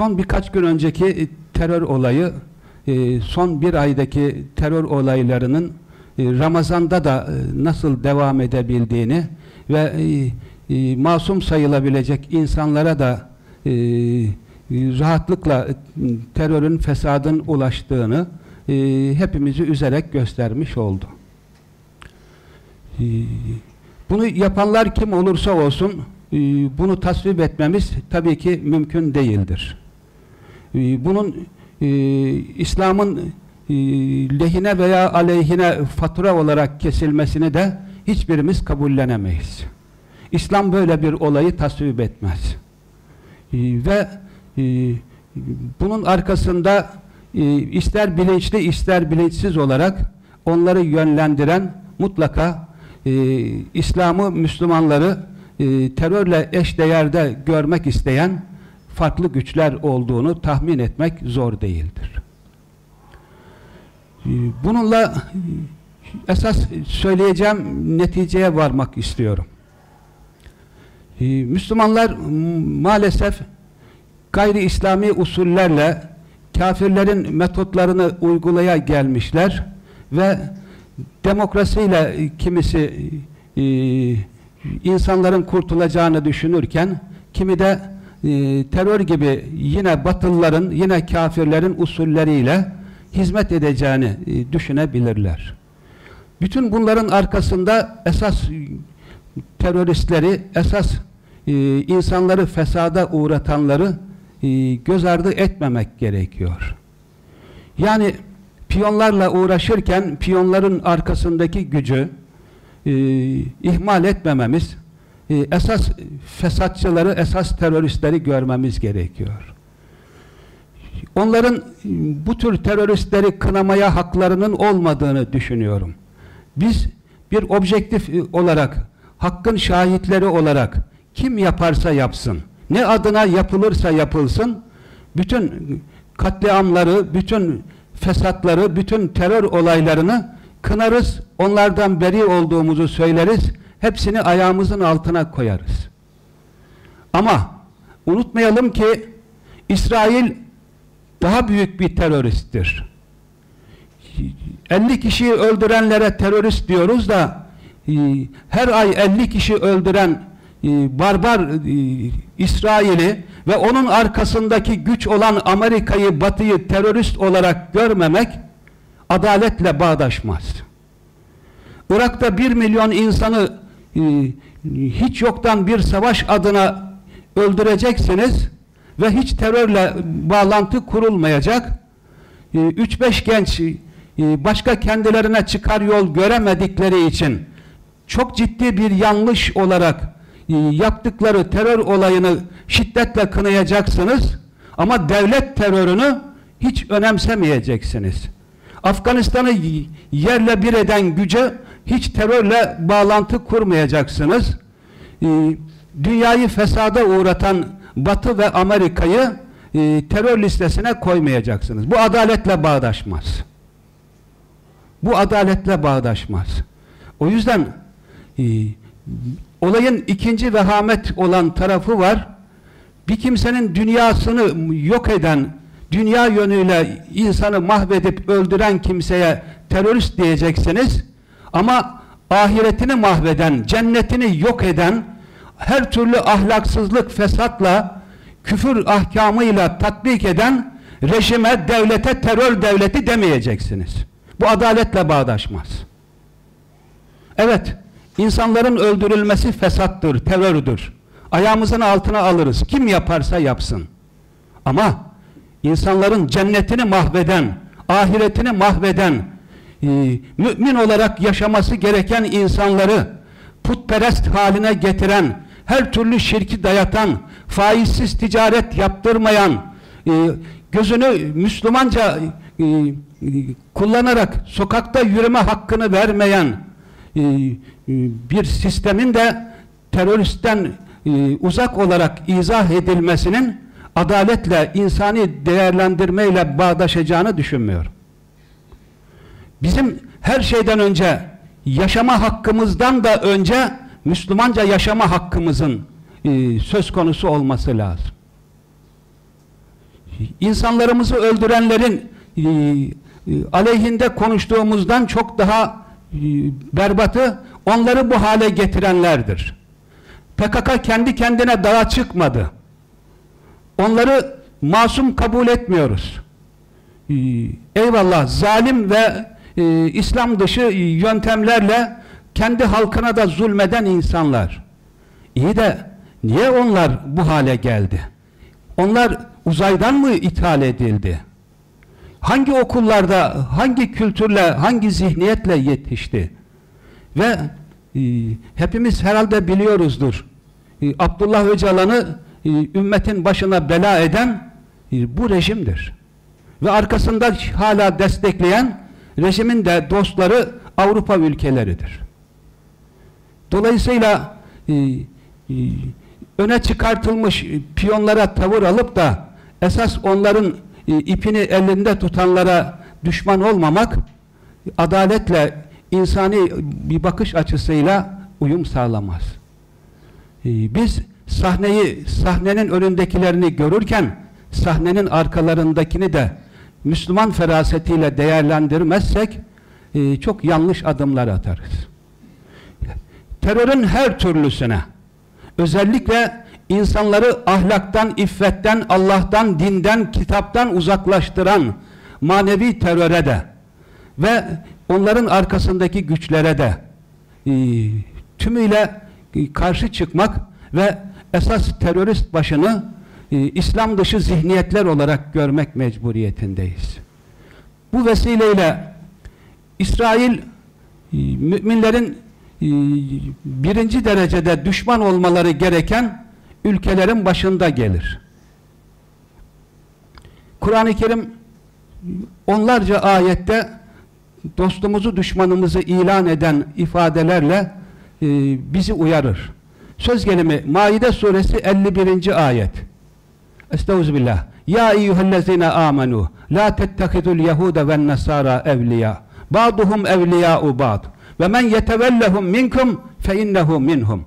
son birkaç gün önceki e, terör olayı, e, son bir aydaki terör olaylarının e, Ramazan'da da nasıl devam edebildiğini ve masum sayılabilecek insanlara da rahatlıkla terörün, fesadın ulaştığını hepimizi üzerek göstermiş oldu. Bunu yapanlar kim olursa olsun bunu tasvip etmemiz tabii ki mümkün değildir. E, bunun e, İslam'ın e, lehine veya aleyhine fatura olarak kesilmesini de hiçbirimiz kabullenemeyiz. İslam böyle bir olayı tasvip etmez. E, ve e, bunun arkasında e, ister bilinçli ister bilinçsiz olarak onları yönlendiren mutlaka e, İslam'ı, Müslümanları e, terörle eşdeğerde görmek isteyen farklı güçler olduğunu tahmin etmek zor değildir. E, bununla esas söyleyeceğim neticeye varmak istiyorum. E, Müslümanlar maalesef gayri İslami usullerle kafirlerin metotlarını uygulaya gelmişler ve demokrasiyle kimisi e, insanların kurtulacağını düşünürken kimi de e, terör gibi yine batılıların, yine kafirlerin usulleriyle hizmet edeceğini e, düşünebilirler. Bütün bunların arkasında esas teröristleri, esas e, insanları fesada uğratanları e, göz ardı etmemek gerekiyor. Yani piyonlarla uğraşırken piyonların arkasındaki gücü ihmal etmememiz, esas fesatçıları, esas teröristleri görmemiz gerekiyor. Onların bu tür teröristleri kınamaya haklarının olmadığını düşünüyorum. Biz bir objektif olarak, hakkın şahitleri olarak kim yaparsa yapsın, ne adına yapılırsa yapılsın, bütün katliamları, bütün fesatları, bütün terör olaylarını kınarız, onlardan beri olduğumuzu söyleriz, hepsini ayağımızın altına koyarız. Ama unutmayalım ki İsrail daha büyük bir teröristtir. 50 kişiyi öldürenlere terörist diyoruz da e, her ay 50 kişi öldüren e, barbar e, İsrail'i ve onun arkasındaki güç olan Amerika'yı, Batı'yı terörist olarak görmemek adaletle bağdaşmaz. Irak'ta bir milyon insanı hiç yoktan bir savaş adına öldüreceksiniz ve hiç terörle bağlantı kurulmayacak. 3-5 e, genç e, başka kendilerine çıkar yol göremedikleri için çok ciddi bir yanlış olarak e, yaptıkları terör olayını şiddetle kınayacaksınız ama devlet terörünü hiç önemsemeyeceksiniz. Afganistan'ı yerle bir eden güce hiç terörle bağlantı kurmayacaksınız. Ee, dünyayı fesada uğratan Batı ve Amerika'yı e, terör listesine koymayacaksınız. Bu adaletle bağdaşmaz. Bu adaletle bağdaşmaz. O yüzden e, olayın ikinci vehamet olan tarafı var. Bir kimsenin dünyasını yok eden, dünya yönüyle insanı mahvedip öldüren kimseye terörist diyeceksiniz. Ama ahiretini mahveden, cennetini yok eden, her türlü ahlaksızlık, fesatla, küfür ahkamıyla tatbik eden rejime, devlete, terör devleti demeyeceksiniz. Bu adaletle bağdaşmaz. Evet, insanların öldürülmesi fesattır, terördür. Ayağımızın altına alırız. Kim yaparsa yapsın. Ama insanların cennetini mahveden, ahiretini mahveden, e, mümin olarak yaşaması gereken insanları putperest haline getiren, her türlü şirki dayatan, faizsiz ticaret yaptırmayan, e, gözünü Müslümanca e, kullanarak sokakta yürüme hakkını vermeyen bir sistemin de teröristten uzak olarak izah edilmesinin adaletle, insani değerlendirmeyle bağdaşacağını düşünmüyorum. Bizim her şeyden önce yaşama hakkımızdan da önce Müslümanca yaşama hakkımızın e, söz konusu olması lazım. insanlarımızı öldürenlerin e, e, aleyhinde konuştuğumuzdan çok daha e, berbatı onları bu hale getirenlerdir. PKK kendi kendine dağa çıkmadı. Onları masum kabul etmiyoruz. Ee, eyvallah zalim ve e, İslam dışı yöntemlerle kendi halkına da zulmeden insanlar. İyi de niye onlar bu hale geldi? Onlar uzaydan mı ithal edildi? Hangi okullarda, hangi kültürle, hangi zihniyetle yetişti? Ve e, hepimiz herhalde biliyoruzdur. E, Abdullah Öcalan'ı e, ümmetin başına bela eden e, bu rejimdir. Ve arkasında hala destekleyen rejimin de dostları Avrupa ülkeleridir. Dolayısıyla e, e, öne çıkartılmış piyonlara tavır alıp da esas onların e, ipini elinde tutanlara düşman olmamak adaletle insani bir bakış açısıyla uyum sağlamaz. E, biz sahneyi, sahnenin önündekilerini görürken sahnenin arkalarındakini de Müslüman ferasetiyle değerlendirmezsek e, çok yanlış adımlar atarız. Terörün her türlüsüne özellikle insanları ahlaktan, iffetten, Allah'tan, dinden, kitaptan uzaklaştıran manevi teröre de ve onların arkasındaki güçlere de e, tümüyle e, karşı çıkmak ve esas terörist başını e, İslam dışı zihniyetler olarak görmek mecburiyetindeyiz. Bu vesileyle İsrail e, müminlerin e, birinci derecede düşman olmaları gereken ülkelerin başında gelir. Kur'an-ı Kerim onlarca ayette dostumuzu düşmanımızı ilan eden ifadelerle e, bizi uyarır. Söz gelimi Maide suresi 51. ayet. Estağfirullah. Ya eyyühellezine amenu la tettehidul yehude ve nasara evliya. Ba'duhum evliya'u ba'd. Ve men yetevellehum minkum fe innehu minhum.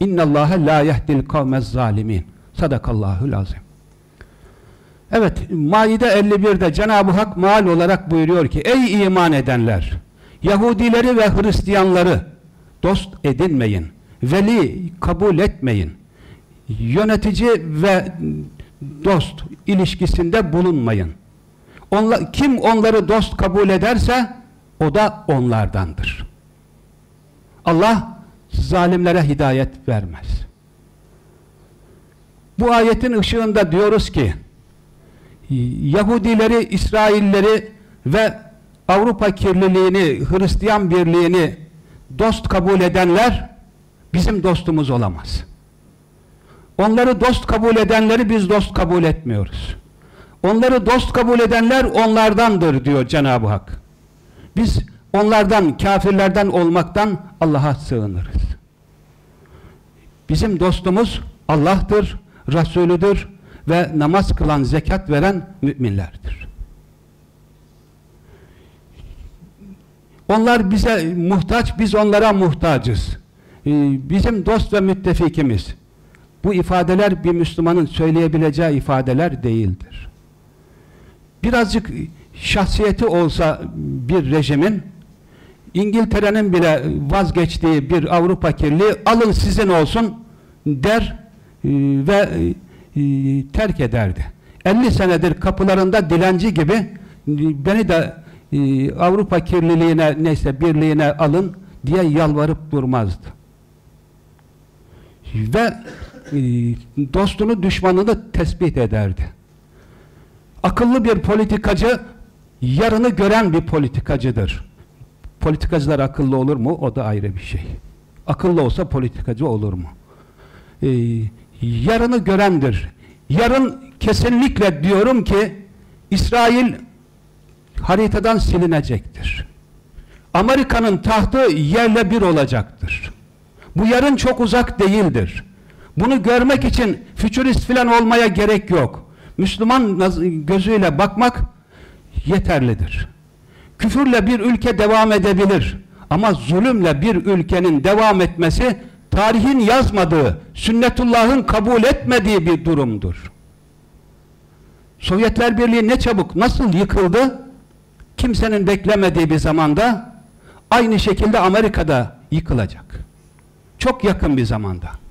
İnnallâhe la yehdil kavmez zalimin. Sadakallahul azim. Evet, Maide 51'de Cenab-ı Hak maal olarak buyuruyor ki, Ey iman edenler! Yahudileri ve Hristiyanları dost edinmeyin. Veli kabul etmeyin. Yönetici ve dost ilişkisinde bulunmayın. Onlar, kim onları dost kabul ederse o da onlardandır. Allah zalimlere hidayet vermez. Bu ayetin ışığında diyoruz ki Yahudileri, İsrailleri ve Avrupa kirliliğini, Hristiyan birliğini dost kabul edenler bizim dostumuz olamaz. Onları dost kabul edenleri biz dost kabul etmiyoruz. Onları dost kabul edenler onlardandır diyor Cenab-ı Hak. Biz onlardan, kafirlerden olmaktan Allah'a sığınırız. Bizim dostumuz Allah'tır, Resulüdür ve namaz kılan, zekat veren müminlerdir. Onlar bize muhtaç, biz onlara muhtacız. Ee, bizim dost ve müttefikimiz. Bu ifadeler bir Müslümanın söyleyebileceği ifadeler değildir. Birazcık şahsiyeti olsa bir rejimin İngiltere'nin bile vazgeçtiği bir Avrupa kirli alın sizin olsun der e, ve e, terk ederdi. 50 senedir kapılarında dilenci gibi e, beni de Avrupa kirliliğine neyse birliğine alın diye yalvarıp durmazdı. Ve dostunu düşmanını tespit ederdi. Akıllı bir politikacı yarını gören bir politikacıdır. Politikacılar akıllı olur mu? O da ayrı bir şey. Akıllı olsa politikacı olur mu? Ee, yarını görendir. Yarın kesinlikle diyorum ki İsrail haritadan silinecektir. Amerika'nın tahtı yerle bir olacaktır. Bu yarın çok uzak değildir. Bunu görmek için fütürist filan olmaya gerek yok. Müslüman gözüyle bakmak yeterlidir. Küfürle bir ülke devam edebilir. Ama zulümle bir ülkenin devam etmesi tarihin yazmadığı, sünnetullahın kabul etmediği bir durumdur. Sovyetler Birliği ne çabuk, nasıl yıkıldı? Kimsenin beklemediği bir zamanda aynı şekilde Amerika'da yıkılacak. Çok yakın bir zamanda.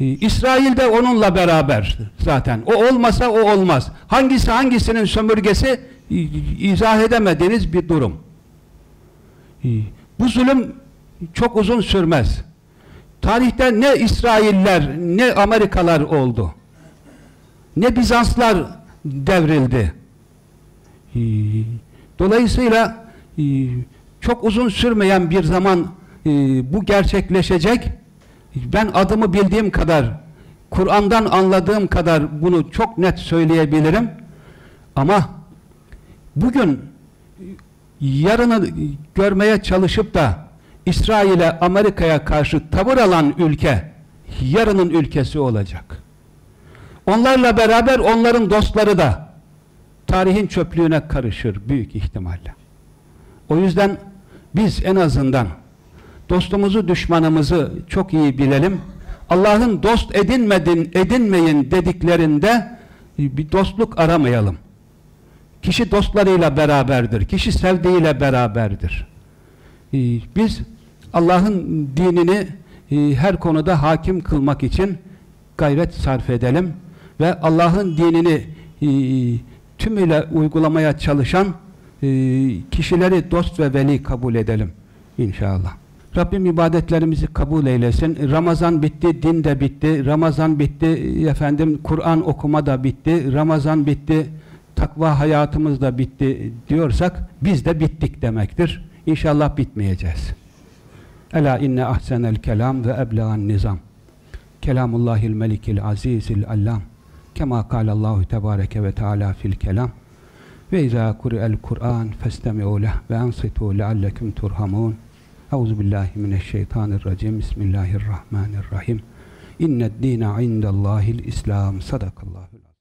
Ee, İsrail de onunla beraber zaten. O olmasa o olmaz. Hangisi hangisinin sömürgesi e, izah edemediğiniz bir durum. Ee, Bu zulüm çok uzun sürmez. Tarihte ne İsrailler ne Amerikalar oldu. Ne Bizanslar devrildi. Ee, Dolayısıyla e, çok uzun sürmeyen bir zaman e, bu gerçekleşecek. Ben adımı bildiğim kadar, Kur'an'dan anladığım kadar bunu çok net söyleyebilirim. Ama bugün yarını görmeye çalışıp da İsrail'e, Amerika'ya karşı tavır alan ülke yarının ülkesi olacak. Onlarla beraber onların dostları da tarihin çöplüğüne karışır büyük ihtimalle. O yüzden biz en azından dostumuzu düşmanımızı çok iyi bilelim. Allah'ın dost edinmedin, edinmeyin dediklerinde bir dostluk aramayalım. Kişi dostlarıyla beraberdir. Kişi sevdiğiyle beraberdir. Ee, Biz Allah'ın dinini e, her konuda hakim kılmak için gayret sarf edelim ve Allah'ın dinini e, tümüyle uygulamaya çalışan e, kişileri dost ve veli kabul edelim inşallah. Rabbim ibadetlerimizi kabul eylesin. Ramazan bitti, din de bitti. Ramazan bitti, efendim Kur'an okuma da bitti. Ramazan bitti, takva hayatımız da bitti diyorsak biz de bittik demektir. İnşallah bitmeyeceğiz. Ela inne ahsenel kelam ve eblegan nizam. Kelamullahil melikil azizil allam. Kema kâlallahu tebâreke ve teâlâ fil kelam. Ve izâ kuri'el Kur'an festemi'û leh ve ansitû leallekum turhamun. Euzu billahi mineşşeytanirracim. Bismillahirrahmanirrahim. İnned dîne indellâhil İslam. Sadakallahu